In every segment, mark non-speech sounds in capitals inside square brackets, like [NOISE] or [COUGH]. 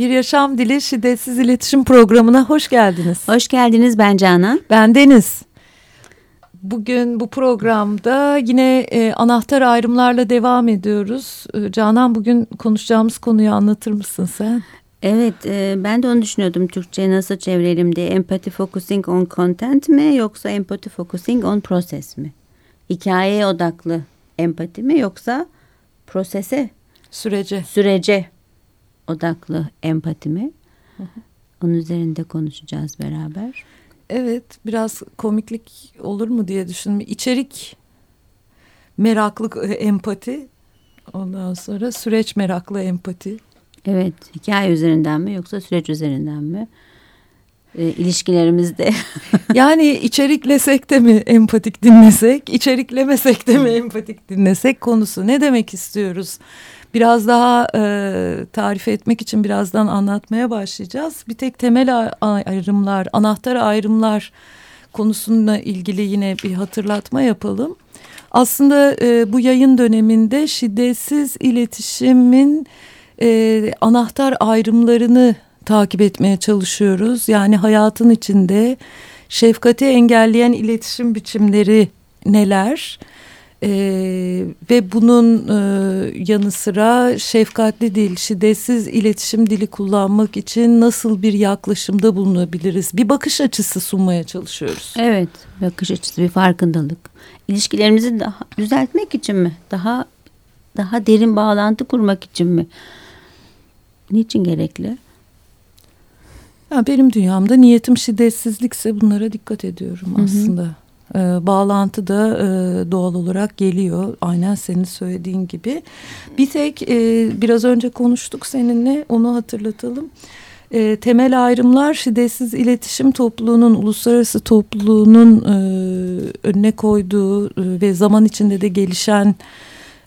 Bir Yaşam Dili Şiddetsiz İletişim Programı'na hoş geldiniz. Hoş geldiniz ben Canan. Ben Deniz. Bugün bu programda yine e, anahtar ayrımlarla devam ediyoruz. E, Canan bugün konuşacağımız konuyu anlatır mısın sen? Evet e, ben de onu düşünüyordum Türkçe'ye nasıl çevirelim diye. Empathy focusing on content mi yoksa empathy focusing on process mi? Hikayeye odaklı empati mi yoksa prosese, Sürece. sürece odaklı empati mi? Onun üzerinde konuşacağız beraber. Evet biraz komiklik olur mu diye düşündüm. İçerik meraklı empati. Ondan sonra süreç meraklı empati. Evet hikaye üzerinden mi yoksa süreç üzerinden mi? E, ilişkilerimizde [LAUGHS] Yani içeriklesek de mi empatik dinlesek, içeriklemesek de mi empatik dinlesek konusu. Ne demek istiyoruz? Biraz daha e, tarif etmek için birazdan anlatmaya başlayacağız. Bir tek temel ayrımlar, anahtar ayrımlar konusuyla ilgili yine bir hatırlatma yapalım. Aslında e, bu yayın döneminde şiddetsiz iletişimin e, anahtar ayrımlarını takip etmeye çalışıyoruz. Yani hayatın içinde şefkati engelleyen iletişim biçimleri neler? Ee, ve bunun e, yanı sıra şefkatli dil, şiddetsiz iletişim dili kullanmak için nasıl bir yaklaşımda bulunabiliriz? Bir bakış açısı sunmaya çalışıyoruz. Evet, bakış açısı bir farkındalık. İlişkilerimizi daha düzeltmek için mi? Daha daha derin bağlantı kurmak için mi? Niçin gerekli? Ya benim dünyamda niyetim şiddetsizlikse bunlara dikkat ediyorum aslında. Ee, bağlantı da e, doğal olarak geliyor. Aynen senin söylediğin gibi. Bir tek e, biraz önce konuştuk seninle onu hatırlatalım. E, temel ayrımlar şiddetsiz iletişim topluluğunun, uluslararası topluluğunun e, önüne koyduğu e, ve zaman içinde de gelişen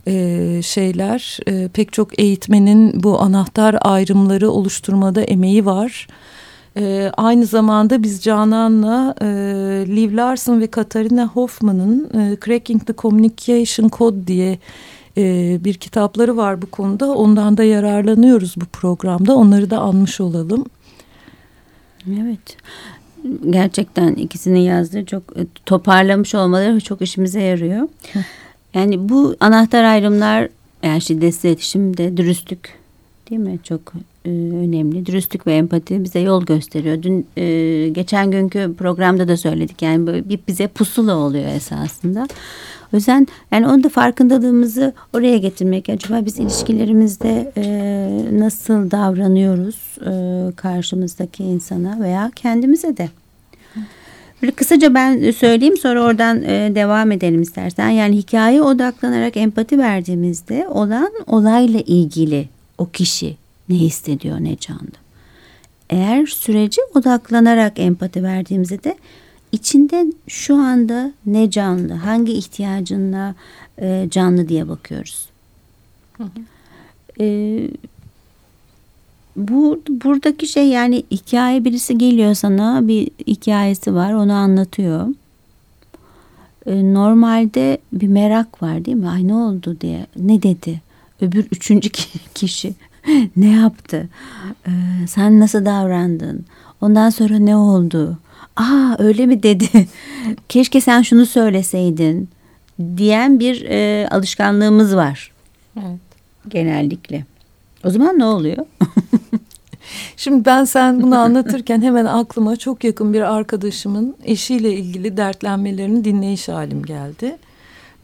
e, şeyler. E, pek çok eğitmenin bu anahtar ayrımları oluşturmada emeği var. E, aynı zamanda biz Canan'la e, Liv Larson ve Katarina Hoffman'ın e, Cracking the Communication Code diye e, bir kitapları var bu konuda. Ondan da yararlanıyoruz bu programda. Onları da anmış olalım. Evet. Gerçekten ikisinin yazdığı çok e, toparlamış olmaları çok işimize yarıyor. Yani bu anahtar ayrımlar yani şiddetsiz iletişimde dürüstlük değil mi? Çok e, önemli. Dürüstlük ve empati bize yol gösteriyor. Dün e, geçen günkü programda da söyledik. Yani bir bize pusula oluyor esasında. O yüzden yani onu da farkındalığımızı oraya getirmek. Acaba biz ilişkilerimizde e, nasıl davranıyoruz e, karşımızdaki insana veya kendimize de. Böyle kısaca ben söyleyeyim sonra oradan e, devam edelim istersen. Yani hikaye odaklanarak empati verdiğimizde olan olayla ilgili o kişi ne hissediyor ne canlı. Eğer süreci odaklanarak empati verdiğimizde de içinde şu anda ne canlı, hangi ihtiyacınla e, canlı diye bakıyoruz. E, bu buradaki şey yani hikaye birisi geliyor sana bir hikayesi var onu anlatıyor. E, normalde bir merak var değil mi? Ay ne oldu diye. Ne dedi? Öbür üçüncü kişi [LAUGHS] ne yaptı? Ee, sen nasıl davrandın? Ondan sonra ne oldu? Aa öyle mi dedi? [LAUGHS] Keşke sen şunu söyleseydin diyen bir e, alışkanlığımız var. Evet. Genellikle. O zaman ne oluyor? [LAUGHS] Şimdi ben sen bunu anlatırken hemen aklıma çok yakın bir arkadaşımın eşiyle ilgili dertlenmelerini dinleyiş halim geldi.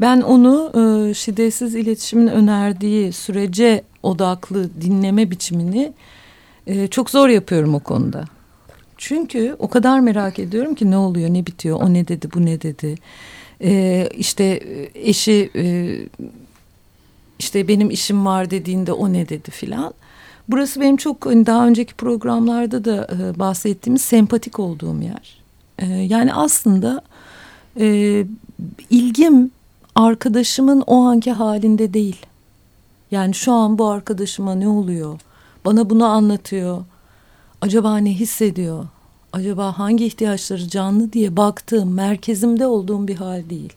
Ben onu e, şiddetsiz iletişimin önerdiği sürece odaklı dinleme biçimini e, çok zor yapıyorum o konuda. Çünkü o kadar merak ediyorum ki ne oluyor, ne bitiyor, o ne dedi, bu ne dedi. E, işte eşi e, işte benim işim var dediğinde o ne dedi filan. Burası benim çok hani daha önceki programlarda da e, bahsettiğimiz sempatik olduğum yer. E, yani aslında e, ilgim arkadaşımın o anki halinde değil. Yani şu an bu arkadaşıma ne oluyor? Bana bunu anlatıyor. Acaba ne hissediyor? Acaba hangi ihtiyaçları canlı diye baktığım, merkezimde olduğum bir hal değil.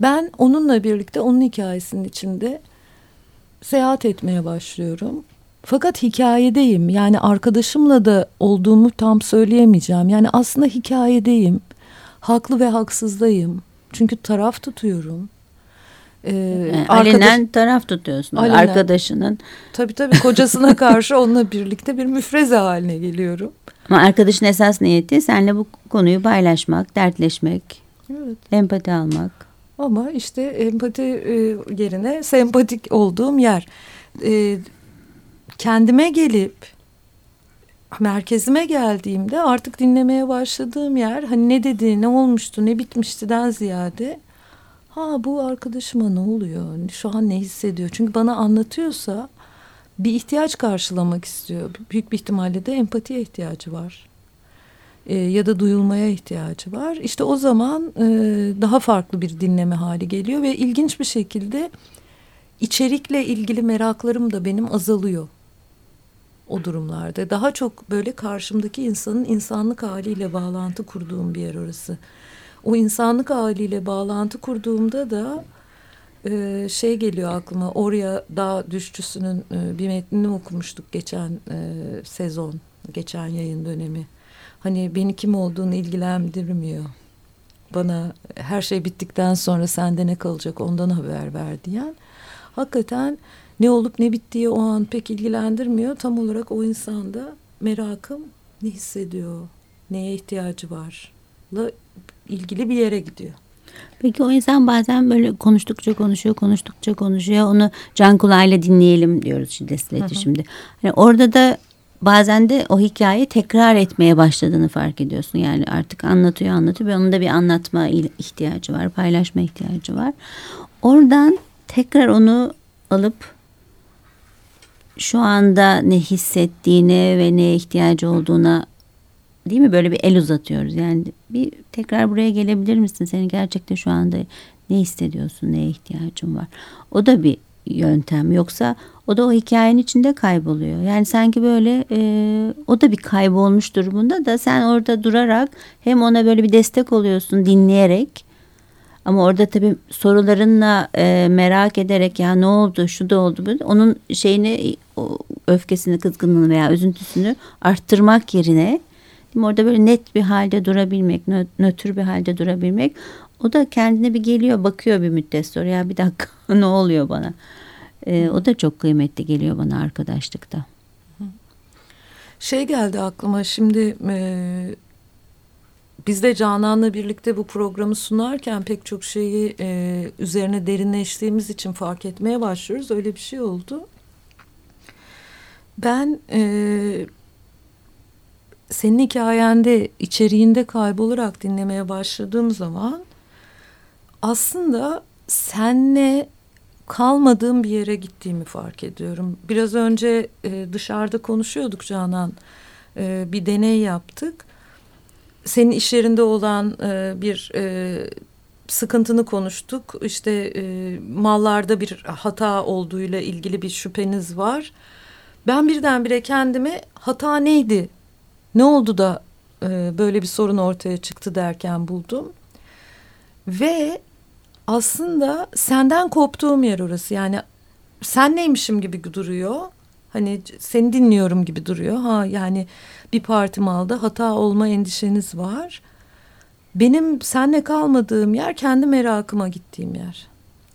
Ben onunla birlikte onun hikayesinin içinde seyahat etmeye başlıyorum. Fakat hikayedeyim. Yani arkadaşımla da olduğumu tam söyleyemeyeceğim. Yani aslında hikayedeyim. Haklı ve haksızdayım. Çünkü taraf tutuyorum. Ee, yani arkadaş... Alenen taraf tutuyorsun. Alenen. Arkadaşının. Tabii tabii kocasına [LAUGHS] karşı onunla birlikte bir müfreze haline geliyorum. Ama arkadaşın esas niyeti seninle bu konuyu paylaşmak, dertleşmek, evet. empati almak. Ama işte empati e, yerine sempatik olduğum yer. E, kendime gelip merkezime geldiğimde artık dinlemeye başladığım yer hani ne dedi, ne olmuştu, ne bitmiştiden ziyade ha bu arkadaşıma ne oluyor, şu an ne hissediyor? Çünkü bana anlatıyorsa bir ihtiyaç karşılamak istiyor. Büyük bir ihtimalle de empatiye ihtiyacı var. E, ya da duyulmaya ihtiyacı var. İşte o zaman e, daha farklı bir dinleme hali geliyor ve ilginç bir şekilde içerikle ilgili meraklarım da benim azalıyor o durumlarda. Daha çok böyle karşımdaki insanın insanlık haliyle bağlantı kurduğum bir yer orası. O insanlık haliyle bağlantı kurduğumda da e, şey geliyor aklıma. Oraya Dağ Düşçüsü'nün e, bir metnini okumuştuk geçen e, sezon, geçen yayın dönemi. Hani beni kim olduğunu ilgilendirmiyor. Bana her şey bittikten sonra sende ne kalacak ondan haber ver diyen. Hakikaten ne olup ne bittiği o an pek ilgilendirmiyor. Tam olarak o insanda merakım ne hissediyor, neye ihtiyacı var la ilgili bir yere gidiyor. Peki o insan bazen böyle konuştukça konuşuyor, konuştukça konuşuyor. Onu can kulağıyla dinleyelim diyoruz şiddetli iletişimde. Yani orada da bazen de o hikayeyi tekrar etmeye başladığını fark ediyorsun. Yani artık anlatıyor anlatıyor ve onun da bir anlatma ihtiyacı var, paylaşma ihtiyacı var. Oradan tekrar onu alıp şu anda ne hissettiğine ve neye ihtiyacı olduğuna değil mi böyle bir el uzatıyoruz. Yani bir tekrar buraya gelebilir misin? Senin gerçekten şu anda ne hissediyorsun, neye ihtiyacın var? O da bir yöntem. Yoksa o da o hikayenin içinde kayboluyor. Yani sanki böyle e, o da bir kaybolmuş durumunda da sen orada durarak hem ona böyle bir destek oluyorsun dinleyerek ama orada tabii sorularınla e, merak ederek ya ne oldu şu da oldu böyle onun şeyini o öfkesini kızgınlığını veya üzüntüsünü arttırmak yerine orada böyle net bir halde durabilmek nötr bir halde durabilmek o da kendine bir geliyor bakıyor bir müddet sonra ya bir dakika [LAUGHS] ne oluyor bana e, o da çok kıymetli geliyor bana arkadaşlıkta. Şey geldi aklıma şimdi e, biz de Canan'la birlikte bu programı sunarken pek çok şeyi e, üzerine derinleştiğimiz için fark etmeye başlıyoruz. Öyle bir şey oldu. Ben e, senin hikayende içeriğinde kaybolarak dinlemeye başladığım zaman aslında senle kalmadığım bir yere gittiğimi fark ediyorum. Biraz önce e, dışarıda konuşuyorduk Canan. E, bir deney yaptık senin iş yerinde olan e, bir e, sıkıntını konuştuk. İşte e, mallarda bir hata olduğuyla ilgili bir şüpheniz var. Ben birdenbire kendimi hata neydi? Ne oldu da e, böyle bir sorun ortaya çıktı derken buldum. Ve aslında senden koptuğum yer orası. Yani sen neymişim gibi duruyor. Hani seni dinliyorum gibi duruyor. Ha yani bir parti malda hata olma endişeniz var. Benim senle kalmadığım yer kendi merakıma gittiğim yer.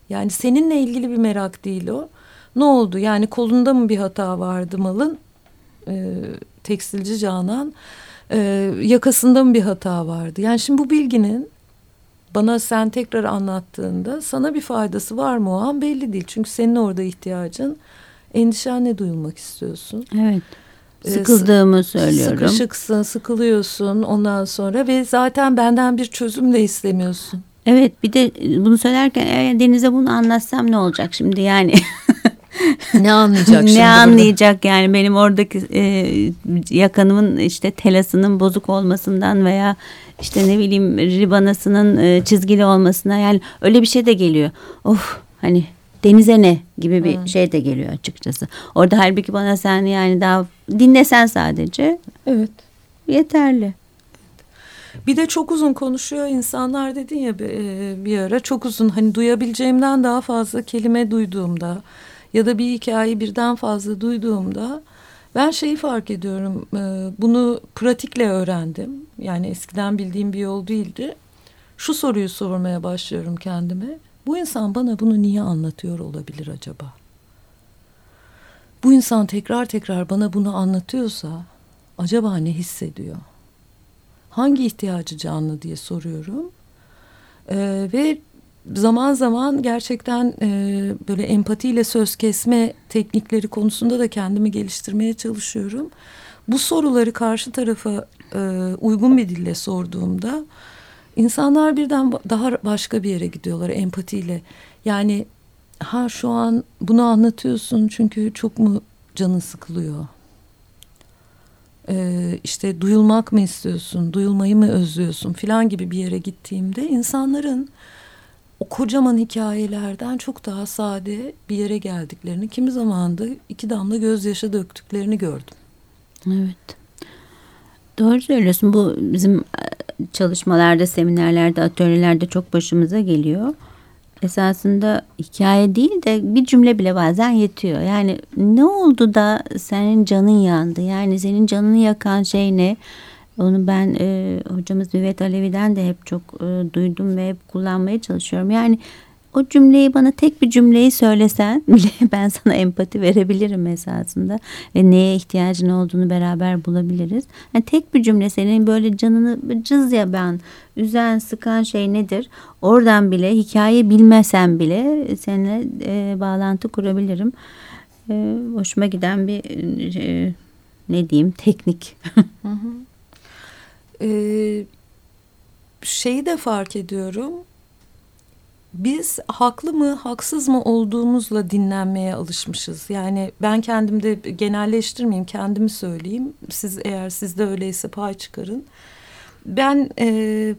Yani seninle ilgili bir merak değil o. Ne oldu? Yani kolunda mı bir hata vardı malın? Ee, tekstilci Canan. Ee, yakasında mı bir hata vardı? Yani şimdi bu bilginin bana sen tekrar anlattığında sana bir faydası var mı o an belli değil. Çünkü senin orada ihtiyacın endişenle duyulmak istiyorsun. Evet. Ee, Sıkıldığımı söylüyorum. Sıkışıksın, sıkılıyorsun ondan sonra ve zaten benden bir çözüm de istemiyorsun. Evet bir de bunu söylerken e, Deniz'e bunu anlatsam ne olacak şimdi yani. [LAUGHS] ne anlayacak [LAUGHS] şimdi? ne anlayacak yani benim oradaki e, yakanımın işte telasının bozuk olmasından veya işte ne bileyim ribanasının e, çizgili olmasına yani öyle bir şey de geliyor. Of hani denize ne gibi bir hmm. şey de geliyor açıkçası. Orada halbuki bana sen yani daha dinlesen sadece. Evet. Yeterli. Bir de çok uzun konuşuyor insanlar dedin ya bir, e, bir ara çok uzun hani duyabileceğimden daha fazla kelime duyduğumda ya da bir hikayeyi birden fazla duyduğumda ben şeyi fark ediyorum. E, bunu pratikle öğrendim. Yani eskiden bildiğim bir yol değildi. Şu soruyu sormaya başlıyorum kendime. Bu insan bana bunu niye anlatıyor olabilir acaba? Bu insan tekrar tekrar bana bunu anlatıyorsa acaba ne hissediyor? Hangi ihtiyacı canlı diye soruyorum. Ee, ve zaman zaman gerçekten e, böyle empatiyle söz kesme teknikleri konusunda da kendimi geliştirmeye çalışıyorum. Bu soruları karşı tarafa e, uygun bir dille sorduğumda insanlar birden daha başka bir yere gidiyorlar empatiyle. Yani ha şu an bunu anlatıyorsun çünkü çok mu canın sıkılıyor? Ee, işte duyulmak mı istiyorsun, duyulmayı mı özlüyorsun filan gibi bir yere gittiğimde insanların o kocaman hikayelerden çok daha sade bir yere geldiklerini, kimi zaman da iki damla gözyaşı döktüklerini gördüm. Evet. Doğru söylüyorsun. Bu bizim e, çalışmalarda, seminerlerde, atölyelerde çok başımıza geliyor. Esasında hikaye değil de bir cümle bile bazen yetiyor. Yani ne oldu da senin canın yandı? Yani senin canını yakan şey ne? Onu ben e, hocamız Müvet Alevi'den de hep çok e, duydum ve hep kullanmaya çalışıyorum. Yani o cümleyi bana tek bir cümleyi söylesen [LAUGHS] bile ben sana empati verebilirim esasında. Ve neye ihtiyacın olduğunu beraber bulabiliriz. Yani tek bir cümle senin böyle canını cız ya ben üzen sıkan şey nedir? Oradan bile hikaye bilmesen bile seninle e, bağlantı kurabilirim. E, hoşuma giden bir e, ne diyeyim teknik. hı hı. Ee, şeyi de fark ediyorum. Biz haklı mı haksız mı olduğumuzla dinlenmeye alışmışız. Yani ben kendimde genelleştirmeyeyim kendimi söyleyeyim. Siz eğer sizde öyleyse pay çıkarın. Ben e,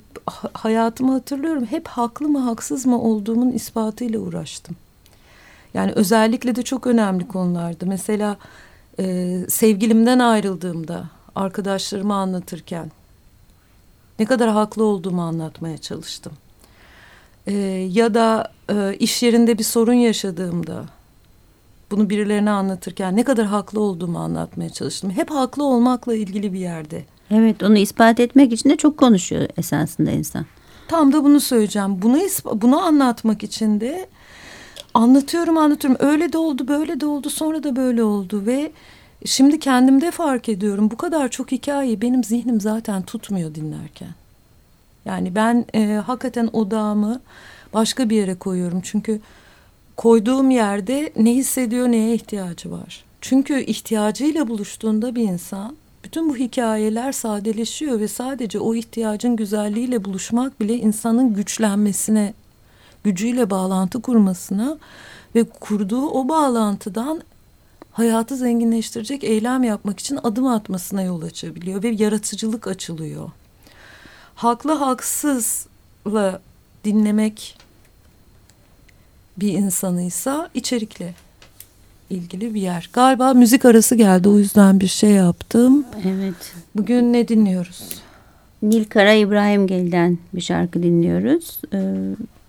hayatımı hatırlıyorum hep haklı mı haksız mı olduğumun ispatıyla uğraştım. Yani özellikle de çok önemli konulardı. Mesela e, sevgilimden ayrıldığımda arkadaşlarıma anlatırken ne kadar haklı olduğumu anlatmaya çalıştım. Ee, ya da e, iş yerinde bir sorun yaşadığımda bunu birilerine anlatırken ne kadar haklı olduğumu anlatmaya çalıştım. Hep haklı olmakla ilgili bir yerde. Evet onu ispat etmek için de çok konuşuyor esasında insan. Tam da bunu söyleyeceğim. Bunu bunu anlatmak için de anlatıyorum anlatıyorum. Öyle de oldu böyle de oldu sonra da böyle oldu ve Şimdi kendimde fark ediyorum bu kadar çok hikayeyi benim zihnim zaten tutmuyor dinlerken. Yani ben e, hakikaten odağımı başka bir yere koyuyorum. Çünkü koyduğum yerde ne hissediyor, neye ihtiyacı var. Çünkü ihtiyacıyla buluştuğunda bir insan bütün bu hikayeler sadeleşiyor ve sadece o ihtiyacın güzelliğiyle buluşmak bile insanın güçlenmesine, gücüyle bağlantı kurmasına ve kurduğu o bağlantıdan hayatı zenginleştirecek eylem yapmak için adım atmasına yol açabiliyor ve yaratıcılık açılıyor. Haklı haksızla dinlemek bir insanıysa içerikle ilgili bir yer. Galiba müzik arası geldi o yüzden bir şey yaptım. Evet. Bugün ne dinliyoruz? Nil Kara İbrahimgel'den bir şarkı dinliyoruz. Ee,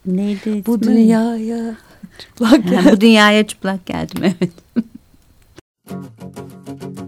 neydi? Bu dünyaya çıplak geldim. bu dünyaya çıplak geldim evet. Thank you.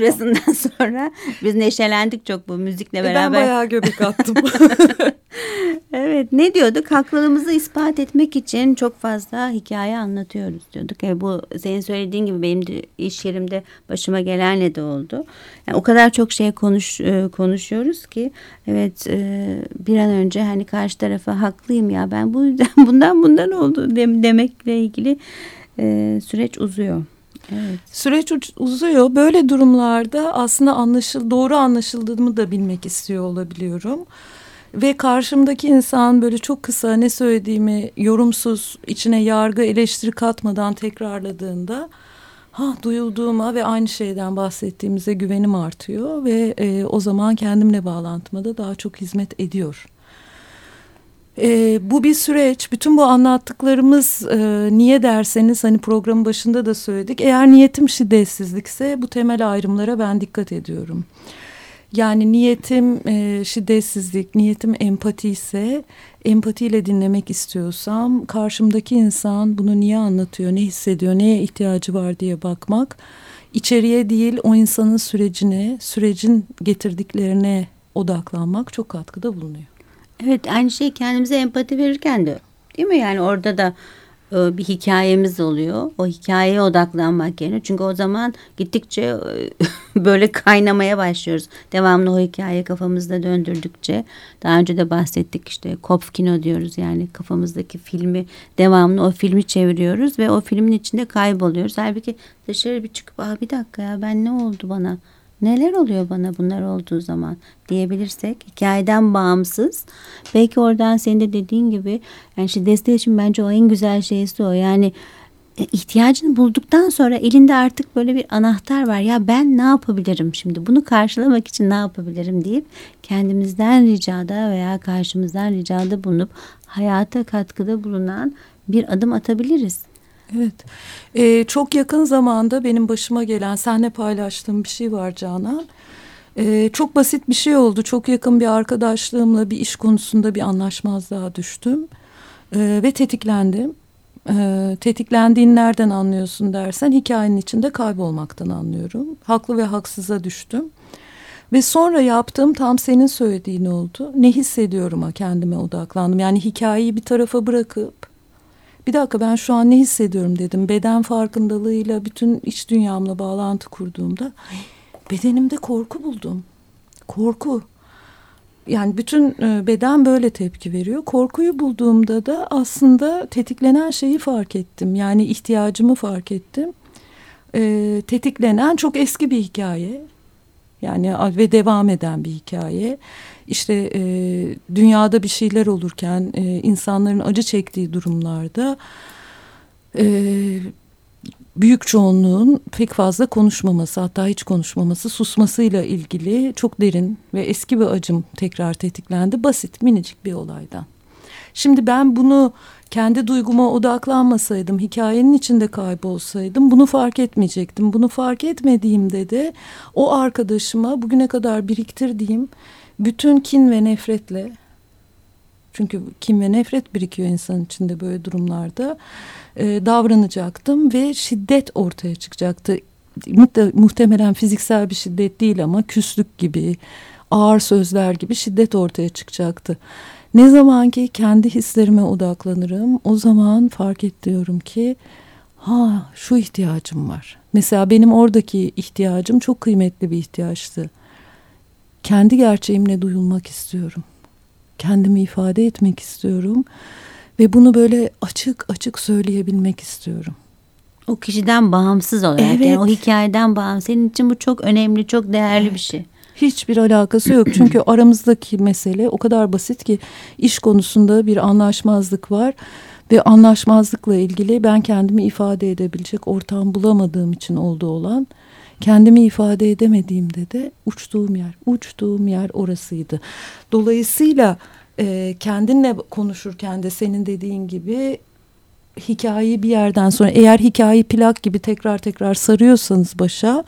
Müzik arasından [LAUGHS] sonra biz neşelendik çok bu müzikle beraber. Ben bayağı göbek attım. [LAUGHS] evet ne diyorduk? Haklılığımızı ispat etmek için çok fazla hikaye anlatıyoruz diyorduk. Yani bu senin söylediğin gibi benim de iş yerimde başıma gelenle de oldu. Yani o kadar çok şey konuş e, konuşuyoruz ki evet e, bir an önce hani karşı tarafa haklıyım ya ben bu yüzden [LAUGHS] bundan bundan oldu demekle ilgili e, süreç uzuyor. Evet. Süreç uzuyor. Böyle durumlarda aslında anlaşıl doğru anlaşıldığımı da bilmek istiyor olabiliyorum. Ve karşımdaki insan böyle çok kısa ne söylediğimi yorumsuz içine yargı eleştiri katmadan tekrarladığında ha duyulduğuma ve aynı şeyden bahsettiğimize güvenim artıyor ve e, o zaman kendimle bağlantıma da daha çok hizmet ediyor. E, bu bir süreç. Bütün bu anlattıklarımız e, niye derseniz hani programın başında da söyledik. Eğer niyetim şiddetsizlikse bu temel ayrımlara ben dikkat ediyorum. Yani niyetim e, şiddetsizlik, niyetim empati ise empatiyle dinlemek istiyorsam karşımdaki insan bunu niye anlatıyor, ne hissediyor, neye ihtiyacı var diye bakmak. içeriye değil o insanın sürecine, sürecin getirdiklerine odaklanmak çok katkıda bulunuyor. Evet aynı şey kendimize empati verirken de değil mi? Yani orada da e, bir hikayemiz oluyor. O hikayeye odaklanmak yerine. Çünkü o zaman gittikçe e, [LAUGHS] böyle kaynamaya başlıyoruz. Devamlı o hikaye kafamızda döndürdükçe. Daha önce de bahsettik işte Kopfkino diyoruz. Yani kafamızdaki filmi devamlı o filmi çeviriyoruz ve o filmin içinde kayboluyoruz. Halbuki dışarı bir çıkıp Aa, bir dakika ya ben ne oldu bana? Neler oluyor bana bunlar olduğu zaman diyebilirsek? Hikayeden bağımsız. Belki oradan senin de dediğin gibi yani işte desteği için bence o en güzel şeysi o. Yani e, ihtiyacını bulduktan sonra elinde artık böyle bir anahtar var. Ya ben ne yapabilirim şimdi? Bunu karşılamak için ne yapabilirim deyip kendimizden ricada veya karşımızdan ricada bulunup hayata katkıda bulunan bir adım atabiliriz. Evet. Ee, çok yakın zamanda benim başıma gelen, senle paylaştığım bir şey var Canan. Ee, çok basit bir şey oldu. Çok yakın bir arkadaşlığımla bir iş konusunda bir anlaşmazlığa düştüm. Ee, ve tetiklendim. Ee, tetiklendiğini nereden anlıyorsun dersen hikayenin içinde kaybolmaktan anlıyorum. Haklı ve haksıza düştüm. Ve sonra yaptığım tam senin söylediğin oldu. Ne hissediyorum ha kendime odaklandım. Yani hikayeyi bir tarafa bırakıp bir dakika ben şu an ne hissediyorum dedim. Beden farkındalığıyla bütün iç dünyamla bağlantı kurduğumda bedenimde korku buldum. Korku. Yani bütün e, beden böyle tepki veriyor. Korkuyu bulduğumda da aslında tetiklenen şeyi fark ettim. Yani ihtiyacımı fark ettim. E, tetiklenen çok eski bir hikaye. Yani ve devam eden bir hikaye işte e, dünyada bir şeyler olurken e, insanların acı çektiği durumlarda e, büyük çoğunluğun pek fazla konuşmaması hatta hiç konuşmaması susmasıyla ilgili çok derin ve eski bir acım tekrar tetiklendi basit minicik bir olaydan. Şimdi ben bunu kendi duyguma odaklanmasaydım, hikayenin içinde kaybolsaydım bunu fark etmeyecektim. Bunu fark etmediğimde de o arkadaşıma bugüne kadar biriktirdiğim bütün kin ve nefretle çünkü kin ve nefret birikiyor insan içinde böyle durumlarda e, davranacaktım ve şiddet ortaya çıkacaktı. Muhtemelen fiziksel bir şiddet değil ama küslük gibi ağır sözler gibi şiddet ortaya çıkacaktı. Ne zaman ki kendi hislerime odaklanırım o zaman fark ediyorum ki ha şu ihtiyacım var. Mesela benim oradaki ihtiyacım çok kıymetli bir ihtiyaçtı kendi gerçeğimle duyulmak istiyorum. Kendimi ifade etmek istiyorum ve bunu böyle açık açık söyleyebilmek istiyorum. O kişiden bağımsız olarak evet. yani o hikayeden bağımsız. Senin için bu çok önemli, çok değerli evet. bir şey. Hiçbir alakası yok. [CLEARS THROAT] Çünkü aramızdaki mesele o kadar basit ki iş konusunda bir anlaşmazlık var. Ve anlaşmazlıkla ilgili ben kendimi ifade edebilecek ortam bulamadığım için oldu olan kendimi ifade edemediğimde de uçtuğum yer, uçtuğum yer orasıydı. Dolayısıyla e, kendinle konuşurken de senin dediğin gibi hikayeyi bir yerden sonra eğer hikayeyi plak gibi tekrar tekrar sarıyorsanız başa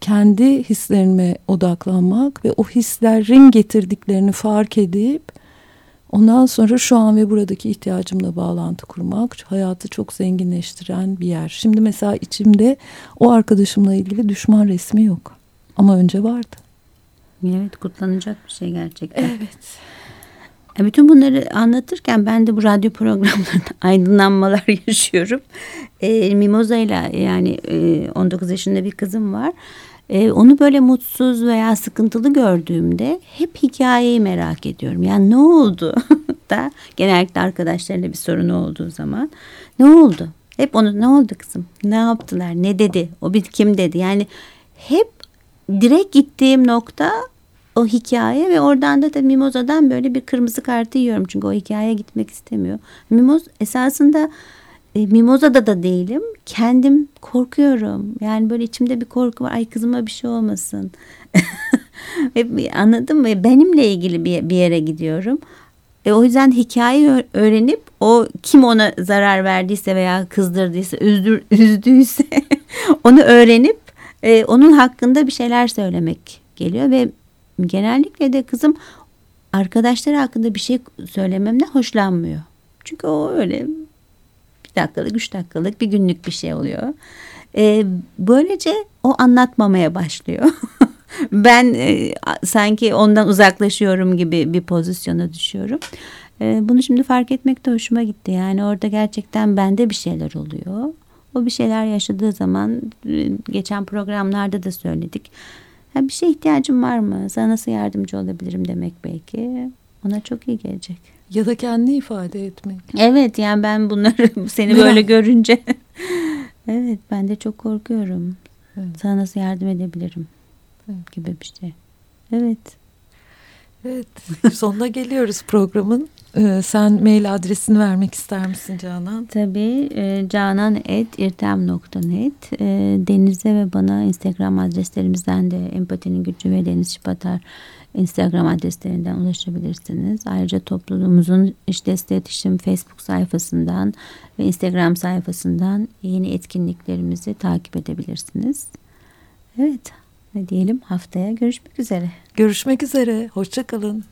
kendi hislerime odaklanmak ve o hislerin getirdiklerini fark edip Ondan sonra şu an ve buradaki ihtiyacımla bağlantı kurmak hayatı çok zenginleştiren bir yer. Şimdi mesela içimde o arkadaşımla ilgili düşman resmi yok. Ama önce vardı. Evet kutlanacak bir şey gerçekten. Evet. E, bütün bunları anlatırken ben de bu radyo programlarında [LAUGHS] aydınlanmalar yaşıyorum. E, Mimoza ile yani e, 19 yaşında bir kızım var. E, onu böyle mutsuz veya sıkıntılı gördüğümde hep hikayeyi merak ediyorum. Yani ne oldu [LAUGHS] da genellikle arkadaşlarıyla bir sorunu olduğu zaman ne oldu? Hep onu ne oldu kızım? Ne yaptılar? Ne dedi? O bir kim dedi? Yani hep direkt gittiğim nokta o hikaye ve oradan da da Mimoza'dan böyle bir kırmızı kartı yiyorum. Çünkü o hikayeye gitmek istemiyor. Mimoz esasında e, Mimoza'da da değilim. Kendim korkuyorum. Yani böyle içimde bir korku var. Ay kızıma bir şey olmasın. [LAUGHS] Anladın mı? Benimle ilgili bir, bir yere gidiyorum. E, o yüzden hikayeyi öğrenip o kim ona zarar verdiyse veya kızdırdıysa, üzdür, [LAUGHS] üzdüyse [LAUGHS] onu öğrenip e, onun hakkında bir şeyler söylemek geliyor ve genellikle de kızım arkadaşları hakkında bir şey söylememden hoşlanmıyor. Çünkü o öyle bir dakikalık, üç dakikalık bir günlük bir şey oluyor. E, böylece o anlatmamaya başlıyor. [LAUGHS] ben e, sanki ondan uzaklaşıyorum gibi bir pozisyona düşüyorum. E, bunu şimdi fark etmek de hoşuma gitti. Yani orada gerçekten bende bir şeyler oluyor. O bir şeyler yaşadığı zaman e, geçen programlarda da söyledik. Ha, bir şey ihtiyacım var mı? Sana nasıl yardımcı olabilirim demek belki. Ona çok iyi gelecek. Ya da kendini ifade etmek. Evet yani ben bunları [LAUGHS] seni böyle görünce [LAUGHS] evet ben de çok korkuyorum. Evet. Sana nasıl yardım edebilirim evet. gibi bir şey. Evet. Evet [LAUGHS] sonuna geliyoruz programın. Ee, sen mail adresini vermek ister misin Canan? Tabii e, canan.irtem.net e, Deniz'e ve bana Instagram adreslerimizden de Empatinin Gücü ve Deniz Şipatar Instagram adreslerinden ulaşabilirsiniz. Ayrıca topluluğumuzun işte iletişim Facebook sayfasından ve Instagram sayfasından yeni etkinliklerimizi takip edebilirsiniz. Evet ne diyelim haftaya görüşmek üzere. Görüşmek üzere. Hoşçakalın.